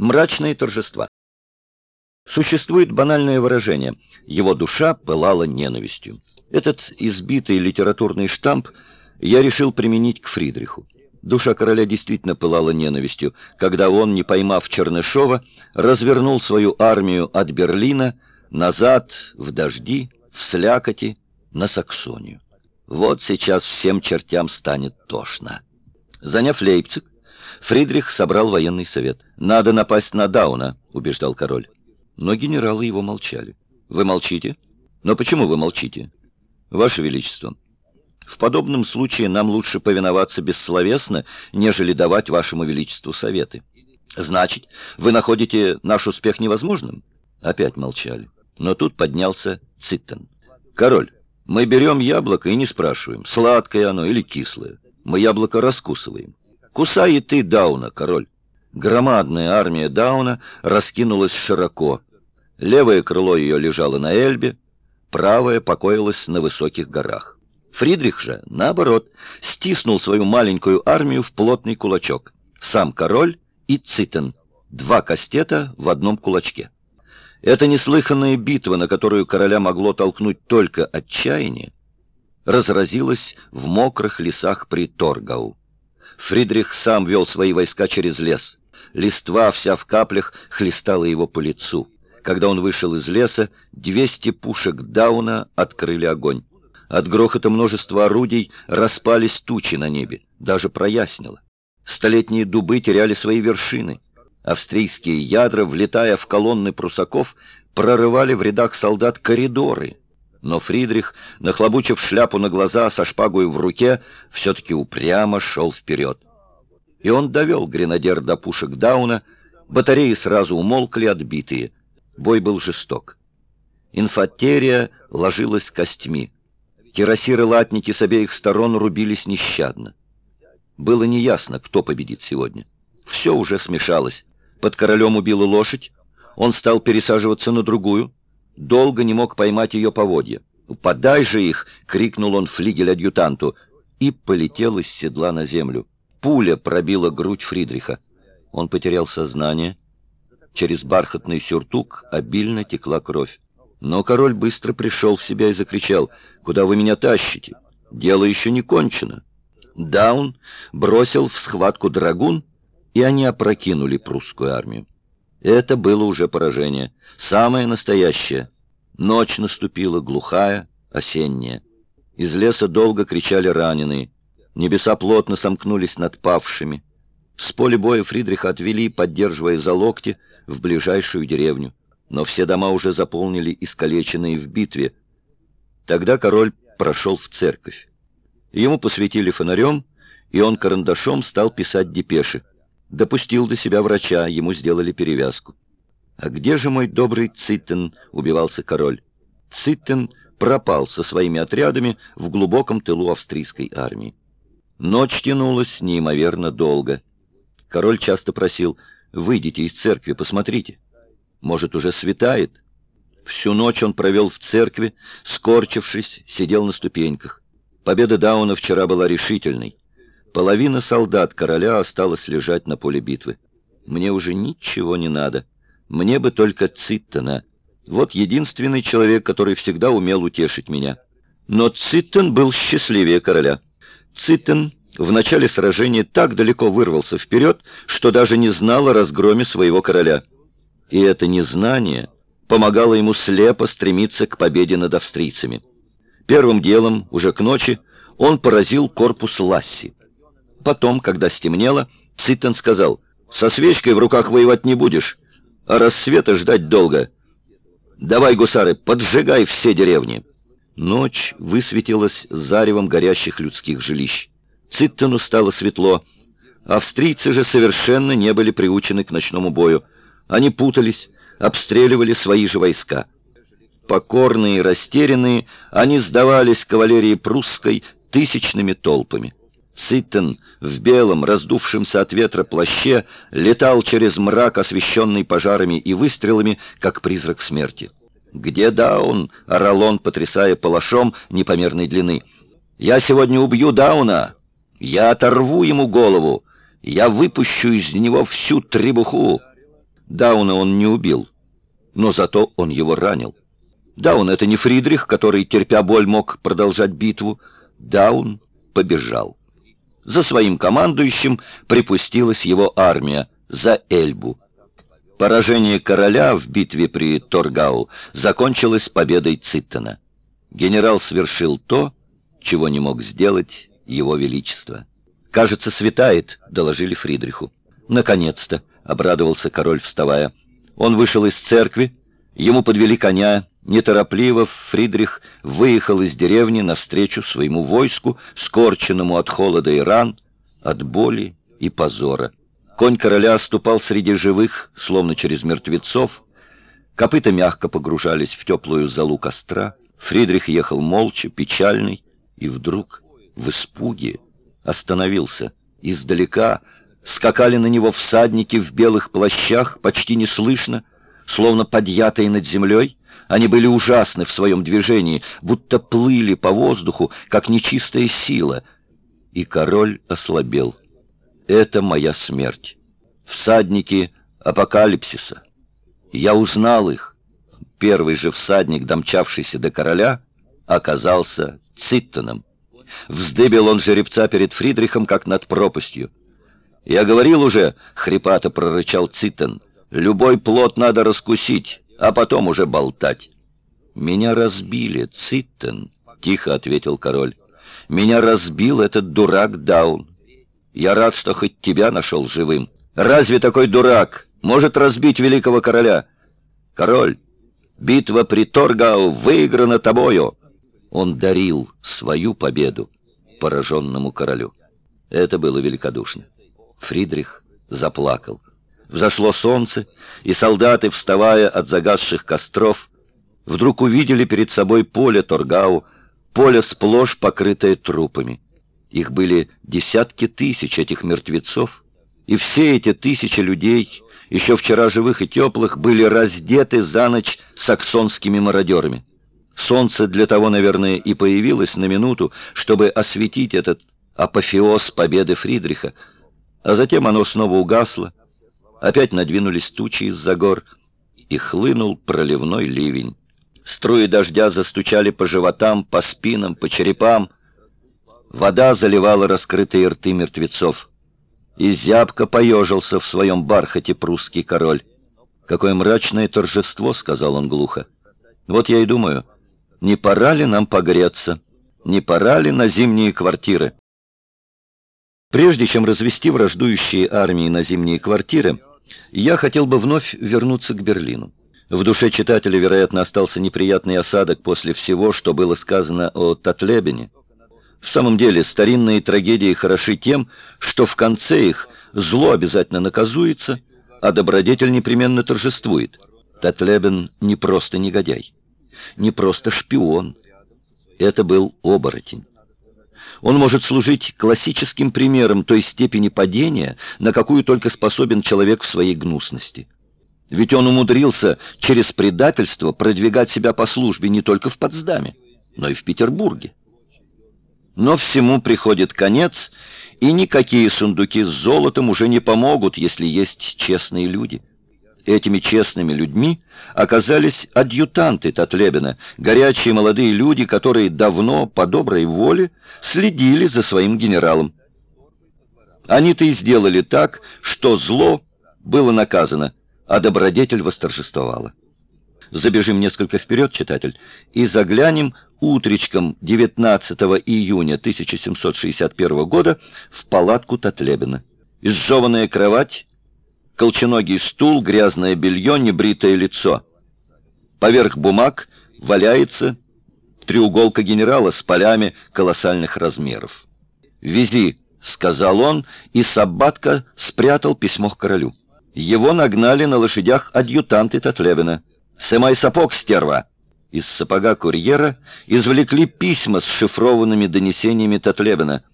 Мрачные торжества. Существует банальное выражение «его душа пылала ненавистью». Этот избитый литературный штамп я решил применить к Фридриху. Душа короля действительно пылала ненавистью, когда он, не поймав Чернышова, развернул свою армию от Берлина назад в дожди, в слякоти, на Саксонию. Вот сейчас всем чертям станет тошно. Заняв Лейпциг, Фридрих собрал военный совет. «Надо напасть на Дауна», — убеждал король. Но генералы его молчали. «Вы молчите? Но почему вы молчите?» «Ваше Величество, в подобном случае нам лучше повиноваться бессловесно, нежели давать вашему величеству советы. Значит, вы находите наш успех невозможным? Опять молчали. Но тут поднялся Циттен. Король, мы берем яблоко и не спрашиваем, сладкое оно или кислое. Мы яблоко раскусываем. Кусай и ты Дауна, король. Громадная армия Дауна раскинулась широко. Левое крыло ее лежало на Эльбе, правое покоилось на высоких горах. Фридрих же, наоборот, стиснул свою маленькую армию в плотный кулачок. Сам король и Цитен, два кастета в одном кулачке. Эта неслыханная битва, на которую короля могло толкнуть только отчаяние, разразилась в мокрых лесах при Торгау. Фридрих сам вел свои войска через лес. Листва вся в каплях хлестала его по лицу. Когда он вышел из леса, 200 пушек Дауна открыли огонь. От грохота множества орудий распались тучи на небе, даже прояснило. Столетние дубы теряли свои вершины. Австрийские ядра, влетая в колонны прусаков, прорывали в рядах солдат коридоры. Но Фридрих, нахлобучив шляпу на глаза со шпагой в руке, все-таки упрямо шел вперед. И он довел гренадер до пушек Дауна, батареи сразу умолкли отбитые. Бой был жесток. Инфатерия ложилась костьми. Кирасиры-латники с обеих сторон рубились нещадно. Было неясно, кто победит сегодня. Все уже смешалось. Под королем убила лошадь, он стал пересаживаться на другую, долго не мог поймать ее поводья. «Подай же их!» — крикнул он флигель-адъютанту, и полетел из седла на землю. Пуля пробила грудь Фридриха. Он потерял сознание. Через бархатный сюртук обильно текла кровь. Но король быстро пришел в себя и закричал, «Куда вы меня тащите? Дело еще не кончено». Даун бросил в схватку драгун, и они опрокинули прусскую армию. Это было уже поражение, самое настоящее. Ночь наступила, глухая, осенняя. Из леса долго кричали раненые. Небеса плотно сомкнулись над павшими. С поля боя Фридриха отвели, поддерживая за локти, в ближайшую деревню но все дома уже заполнили искалеченные в битве. Тогда король прошел в церковь. Ему посветили фонарем, и он карандашом стал писать депеши. Допустил до себя врача, ему сделали перевязку. «А где же мой добрый Циттен?» — убивался король. Циттен пропал со своими отрядами в глубоком тылу австрийской армии. Ночь тянулась неимоверно долго. Король часто просил, «Выйдите из церкви, посмотрите». Может, уже светает? Всю ночь он провел в церкви, скорчившись, сидел на ступеньках. Победа Дауна вчера была решительной. Половина солдат короля осталась лежать на поле битвы. Мне уже ничего не надо. Мне бы только Циттена. Вот единственный человек, который всегда умел утешить меня. Но Циттен был счастливее короля. Циттен в начале сражения так далеко вырвался вперед, что даже не знал о разгроме своего короля и это незнание помогало ему слепо стремиться к победе над австрийцами. Первым делом, уже к ночи, он поразил корпус Ласси. Потом, когда стемнело, Циттен сказал, «Со свечкой в руках воевать не будешь, а рассвета ждать долго. Давай, гусары, поджигай все деревни». Ночь высветилась заревом горящих людских жилищ. Циттену стало светло. Австрийцы же совершенно не были приучены к ночному бою. Они путались, обстреливали свои же войска. Покорные и растерянные, они сдавались кавалерии прусской тысячными толпами. Циттен в белом, раздувшемся от ветра плаще, летал через мрак, освещенный пожарами и выстрелами, как призрак смерти. «Где Даун?» — орал он, потрясая палашом непомерной длины. «Я сегодня убью Дауна! Я оторву ему голову! Я выпущу из него всю требуху!» Дауна он не убил, но зато он его ранил. Даун — это не Фридрих, который, терпя боль, мог продолжать битву. Даун побежал. За своим командующим припустилась его армия, за Эльбу. Поражение короля в битве при Торгау закончилось победой Циттена. Генерал свершил то, чего не мог сделать его величество. «Кажется, светает», — доложили Фридриху. «Наконец-то», — обрадовался король, вставая. Он вышел из церкви, ему подвели коня, Неторопливо Фридрих выехал из деревни навстречу своему войску, скорченному от холода и ран, от боли и позора. Конь короля ступал среди живых, словно через мертвецов. Копыта мягко погружались в теплую залу костра. Фридрих ехал молча, печальный, и вдруг, в испуге, остановился. Издалека скакали на него всадники в белых плащах, почти неслышно, словно подъятые над землей. Они были ужасны в своем движении, будто плыли по воздуху, как нечистая сила. И король ослабел. Это моя смерть. Всадники апокалипсиса. Я узнал их. Первый же всадник, домчавшийся до короля, оказался Циттеном. Вздыбил он жеребца перед Фридрихом, как над пропастью. «Я говорил уже», — хрипато прорычал Циттен, — «любой плод надо раскусить, а потом уже болтать». «Меня разбили, Циттен», — тихо ответил король. «Меня разбил этот дурак Даун. Я рад, что хоть тебя нашел живым. Разве такой дурак может разбить великого короля? Король, битва при Торгау выиграна тобою». Он дарил свою победу пораженному королю. Это было великодушно. Фридрих заплакал. Взошло солнце, и солдаты, вставая от загасших костров, вдруг увидели перед собой поле Торгау, поле сплошь покрытое трупами. Их были десятки тысяч этих мертвецов, и все эти тысячи людей, еще вчера живых и теплых, были раздеты за ночь саксонскими мародерами. Солнце для того, наверное, и появилось на минуту, чтобы осветить этот апофеоз победы Фридриха, а затем оно снова угасло, Опять надвинулись тучи из-за гор, и хлынул проливной ливень. Струи дождя застучали по животам, по спинам, по черепам. Вода заливала раскрытые рты мертвецов. И зябко поежился в своем бархате прусский король. «Какое мрачное торжество!» — сказал он глухо. «Вот я и думаю, не пора ли нам погреться? Не пора ли на зимние квартиры?» Прежде чем развести враждующие армии на зимние квартиры, я хотел бы вновь вернуться к Берлину. В душе читателя, вероятно, остался неприятный осадок после всего, что было сказано о Татлебене. В самом деле, старинные трагедии хороши тем, что в конце их зло обязательно наказуется, а добродетель непременно торжествует. Татлебен не просто негодяй, не просто шпион. Это был оборотень. Он может служить классическим примером той степени падения, на какую только способен человек в своей гнусности. Ведь он умудрился через предательство продвигать себя по службе не только в Потсдаме, но и в Петербурге. Но всему приходит конец, и никакие сундуки с золотом уже не помогут, если есть честные люди. Этими честными людьми оказались адъютанты Татлебина, горячие молодые люди, которые давно, по доброй воле, следили за своим генералом. Они-то и сделали так, что зло было наказано, а добродетель восторжествовала. Забежим несколько вперед, читатель, и заглянем утречком 19 июня 1761 года в палатку Татлебина. Изжеванная кровать, колченогий стул, грязное белье, небритое лицо. Поверх бумаг валяется треуголка генерала с полями колоссальных размеров. «Вези», — сказал он, и Саббатка спрятал письмо к королю. Его нагнали на лошадях адъютанты Татлебина. «Сымай сапог, стерва!» Из сапога курьера извлекли письма с шифрованными донесениями Татлебина.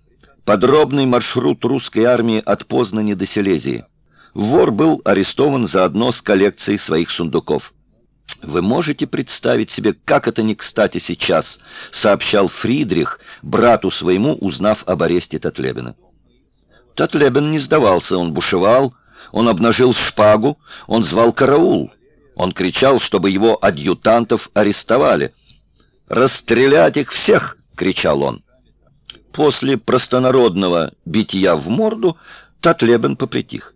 Подробный маршрут русской армии от Познани до Силезии. Вор был арестован заодно с коллекцией своих сундуков. «Вы можете представить себе, как это не кстати сейчас», — сообщал Фридрих брату своему, узнав об аресте Татлебена. Татлебен не сдавался, он бушевал, Он обнажил шпагу, он звал караул. Он кричал, чтобы его адъютантов арестовали. «Расстрелять их всех!» — кричал он. После простонародного битья в морду Татлебен попритих.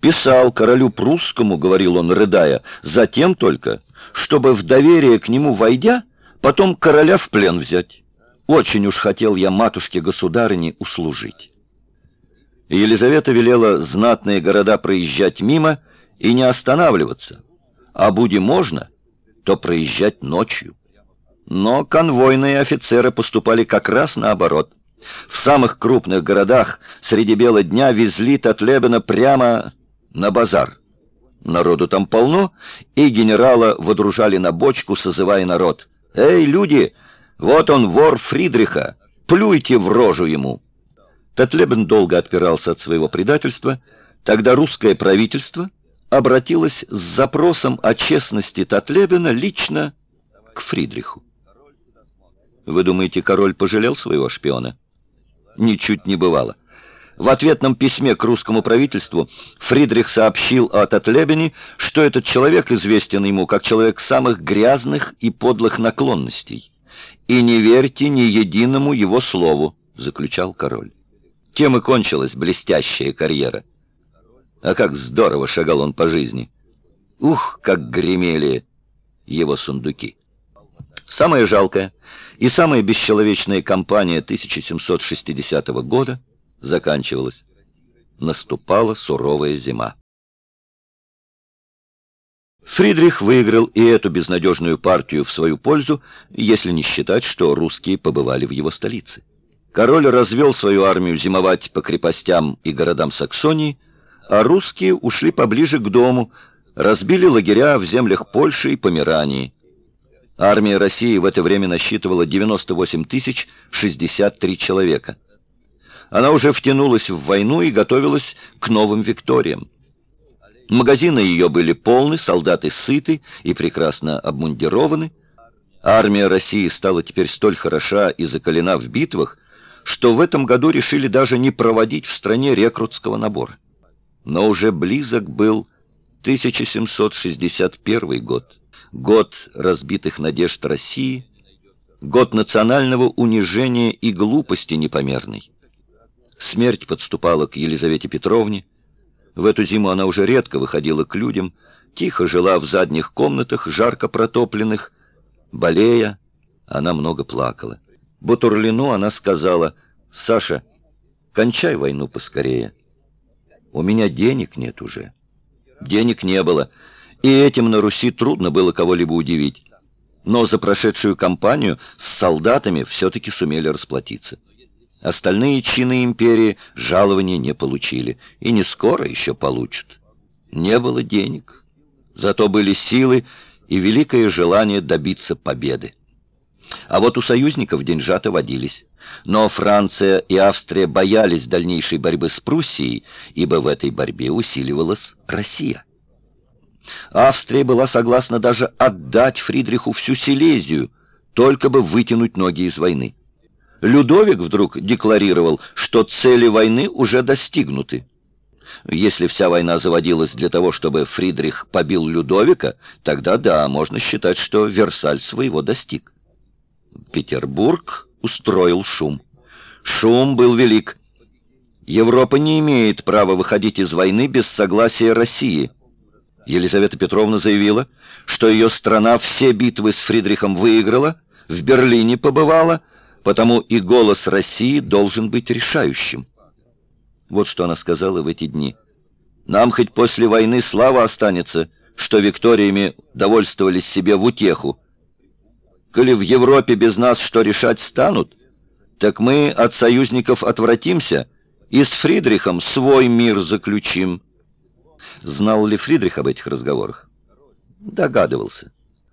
«Писал королю прусскому, — говорил он, рыдая, — затем только, чтобы в доверие к нему войдя, потом короля в плен взять. Очень уж хотел я матушке-государыне услужить». Елизавета велела знатные города проезжать мимо и не останавливаться, а буди можно, то проезжать ночью. Но конвойные офицеры поступали как раз наоборот. В самых крупных городах среди бела дня везли Татлебена прямо на базар. Народу там полно, и генерала водружали на бочку, созывая народ. «Эй, люди, вот он, вор Фридриха, плюйте в рожу ему!» Татлебен долго отпирался от своего предательства. Тогда русское правительство обратилось с запросом о честности Татлебена лично к Фридриху. Вы думаете, король пожалел своего шпиона? Ничуть не бывало. В ответном письме к русскому правительству Фридрих сообщил о Татлебене, что этот человек известен ему как человек самых грязных и подлых наклонностей. «И не верьте ни единому его слову», — заключал король. Тем и кончилась блестящая карьера. А как здорово шагал он по жизни. Ух, как гремели его сундуки. Самое жалкое и самая бесчеловечная кампания 1760 года заканчивалась. Наступала суровая зима. Фридрих выиграл и эту безнадежную партию в свою пользу, если не считать, что русские побывали в его столице. Король развел свою армию зимовать по крепостям и городам Саксонии, а русские ушли поближе к дому, разбили лагеря в землях Польши и Померании. Армия России в это время насчитывала 98 тысяч 63 человека. Она уже втянулась в войну и готовилась к новым викториям. Магазины ее были полны, солдаты сыты и прекрасно обмундированы. Армия России стала теперь столь хороша и закалена в битвах, что в этом году решили даже не проводить в стране рекрутского набора. Но уже близок был 1761 год, год разбитых надежд России, год национального унижения и глупости непомерной. Смерть подступала к Елизавете Петровне. В эту зиму она уже редко выходила к людям, тихо жила в задних комнатах, жарко протопленных. Болея, она много плакала. Бутурлину она сказала, «Саша, кончай войну поскорее. У меня денег нет уже». Денег не было, и этим на Руси трудно было кого-либо удивить. Но за прошедшую кампанию с солдатами все-таки сумели расплатиться. Остальные чины империи жалования не получили, и не скоро еще получат. Не было денег, зато были силы и великое желание добиться победы. А вот у союзников деньжата водились. Но Франция и Австрия боялись дальнейшей борьбы с Пруссией, ибо в этой борьбе усиливалась Россия. Австрия была согласна даже отдать Фридриху всю Силезию, только бы вытянуть ноги из войны. Людовик вдруг декларировал, что цели войны уже достигнуты. Если вся война заводилась для того, чтобы Фридрих побил Людовика, тогда да, можно считать, что Версаль своего достиг. Петербург устроил шум. Шум был велик. Европа не имеет права выходить из войны без согласия России. Елизавета Петровна заявила, что ее страна все битвы с Фридрихом выиграла, в Берлине побывала, потому и голос России должен быть решающим. Вот что она сказала в эти дни. «Нам хоть после войны слава останется, что Викториями довольствовались себе в утеху. Коли в Европе без нас что решать станут, так мы от союзников отвратимся и с Фридрихом свой мир заключим». Знал ли Фридрих об этих разговорах? Догадывался.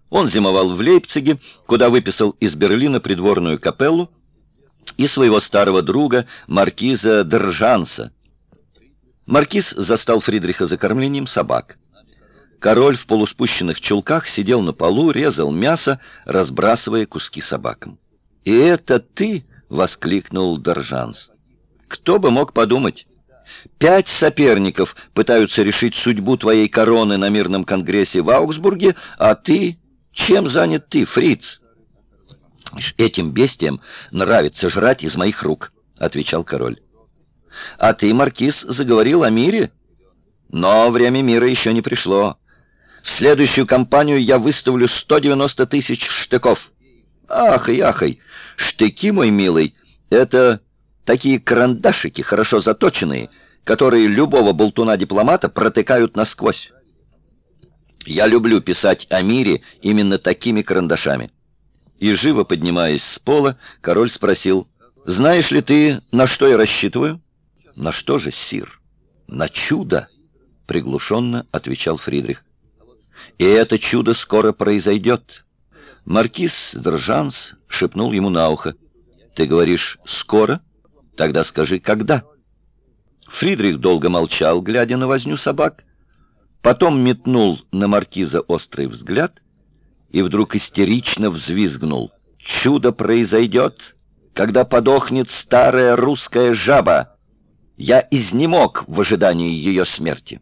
Он зимовал в Лейпциге, куда выписал из Берлина придворную капеллу и своего старого друга, маркиза Держанса. Маркиз застал Фридриха за кормлением собак. Король в полуспущенных чулках сидел на полу, резал мясо, разбрасывая куски собакам. «И это ты?» — воскликнул Держанс. «Кто бы мог подумать? Пять соперников пытаются решить судьбу твоей короны на мирном конгрессе в Аугсбурге, а ты... Чем занят ты, фриц? Этим бестиям нравится жрать из моих рук, отвечал король. А ты, маркиз, заговорил о мире? Но время мира еще не пришло. В следующую кампанию я выставлю 190 тысяч штыков. Ахай, ахай, штыки, мой милый, это такие карандашики, хорошо заточенные, которые любого болтуна-дипломата протыкают насквозь. Я люблю писать о мире именно такими карандашами. И живо поднимаясь с пола, король спросил, «Знаешь ли ты, на что я рассчитываю?» «На что же, сир?» «На чудо!» — приглушенно отвечал Фридрих. «И это чудо скоро произойдет». Маркиз Држанс шепнул ему на ухо, «Ты говоришь, скоро? Тогда скажи, когда?» Фридрих долго молчал, глядя на возню собак, потом метнул на маркиза острый взгляд и вдруг истерично взвизгнул. «Чудо произойдет, когда подохнет старая русская жаба! Я изнемог в ожидании ее смерти!»